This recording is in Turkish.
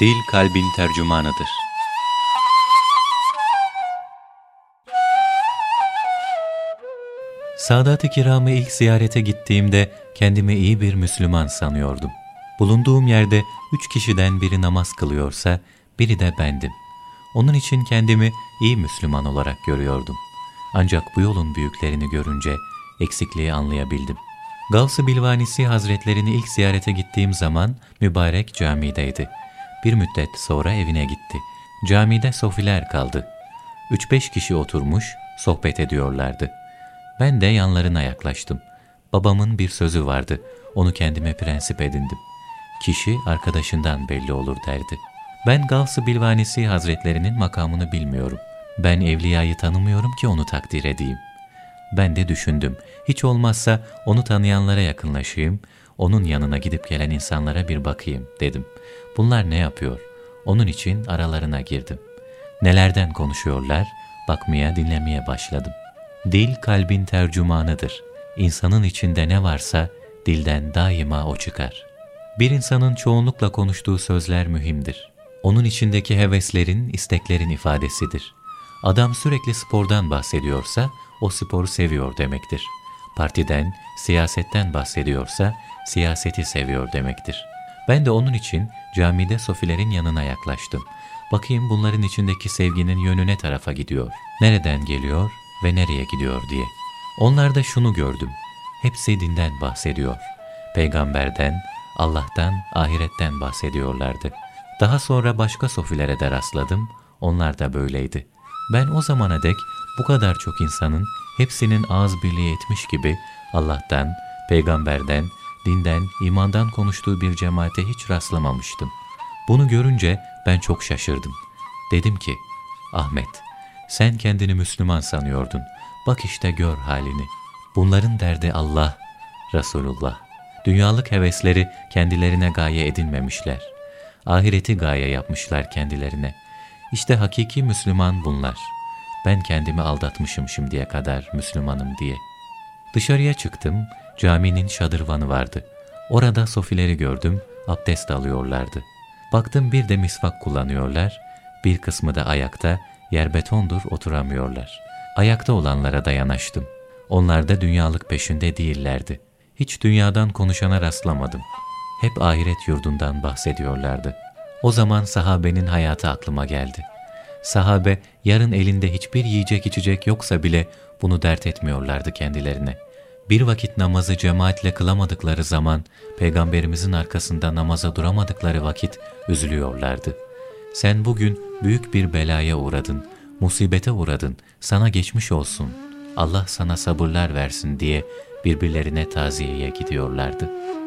Dil kalbin tercümanıdır. Sadat-ı Kiram'ı ilk ziyarete gittiğimde kendimi iyi bir Müslüman sanıyordum. Bulunduğum yerde üç kişiden biri namaz kılıyorsa biri de bendim. Onun için kendimi iyi Müslüman olarak görüyordum. Ancak bu yolun büyüklerini görünce eksikliği anlayabildim. Gavs-ı Bilvanisi Hazretlerini ilk ziyarete gittiğim zaman mübarek camideydi. Bir müddet sonra evine gitti. Camide sofiler kaldı. Üç beş kişi oturmuş, sohbet ediyorlardı. Ben de yanlarına yaklaştım. Babamın bir sözü vardı, onu kendime prensip edindim. Kişi arkadaşından belli olur derdi. Ben Gavs-ı Bilvanisi Hazretlerinin makamını bilmiyorum. Ben evliyayı tanımıyorum ki onu takdir edeyim. Ben de düşündüm. Hiç olmazsa onu tanıyanlara yakınlaşayım, onun yanına gidip gelen insanlara bir bakayım dedim. Bunlar ne yapıyor? Onun için aralarına girdim. Nelerden konuşuyorlar? Bakmaya, dinlemeye başladım. Dil kalbin tercümanıdır. İnsanın içinde ne varsa dilden daima o çıkar. Bir insanın çoğunlukla konuştuğu sözler mühimdir. Onun içindeki heveslerin, isteklerin ifadesidir. Adam sürekli spordan bahsediyorsa o sporu seviyor demektir. Partiden, siyasetten bahsediyorsa siyaseti seviyor demektir. Ben de onun için camide sofilerin yanına yaklaştım. Bakayım bunların içindeki sevginin yönü ne tarafa gidiyor, nereden geliyor ve nereye gidiyor diye. Onlarda şunu gördüm. Hepsi dinden bahsediyor. Peygamberden, Allah'tan, ahiretten bahsediyorlardı. Daha sonra başka sofilere de rastladım. Onlar da böyleydi. Ben o zamana dek bu kadar çok insanın hepsinin ağız birliği etmiş gibi Allah'tan, peygamberden, dinden, imandan konuştuğu bir cemaate hiç rastlamamıştım. Bunu görünce ben çok şaşırdım. Dedim ki, Ahmet, sen kendini Müslüman sanıyordun. Bak işte gör halini. Bunların derdi Allah, Resulullah. Dünyalık hevesleri kendilerine gaye edinmemişler. Ahireti gaye yapmışlar kendilerine. İşte hakiki Müslüman bunlar. Ben kendimi aldatmışım şimdiye kadar Müslümanım diye. Dışarıya çıktım, caminin şadırvanı vardı. Orada sofileri gördüm, abdest alıyorlardı. Baktım bir de misvak kullanıyorlar, bir kısmı da ayakta, yer betondur oturamıyorlar. Ayakta olanlara da yanaştım. Onlar da dünyalık peşinde değillerdi. Hiç dünyadan konuşana rastlamadım. Hep ahiret yurdundan bahsediyorlardı. O zaman sahabenin hayatı aklıma geldi. Sahabe yarın elinde hiçbir yiyecek içecek yoksa bile bunu dert etmiyorlardı kendilerine. Bir vakit namazı cemaatle kılamadıkları zaman, Peygamberimizin arkasında namaza duramadıkları vakit üzülüyorlardı. Sen bugün büyük bir belaya uğradın, musibete uğradın, sana geçmiş olsun, Allah sana sabırlar versin diye birbirlerine taziyeye gidiyorlardı.''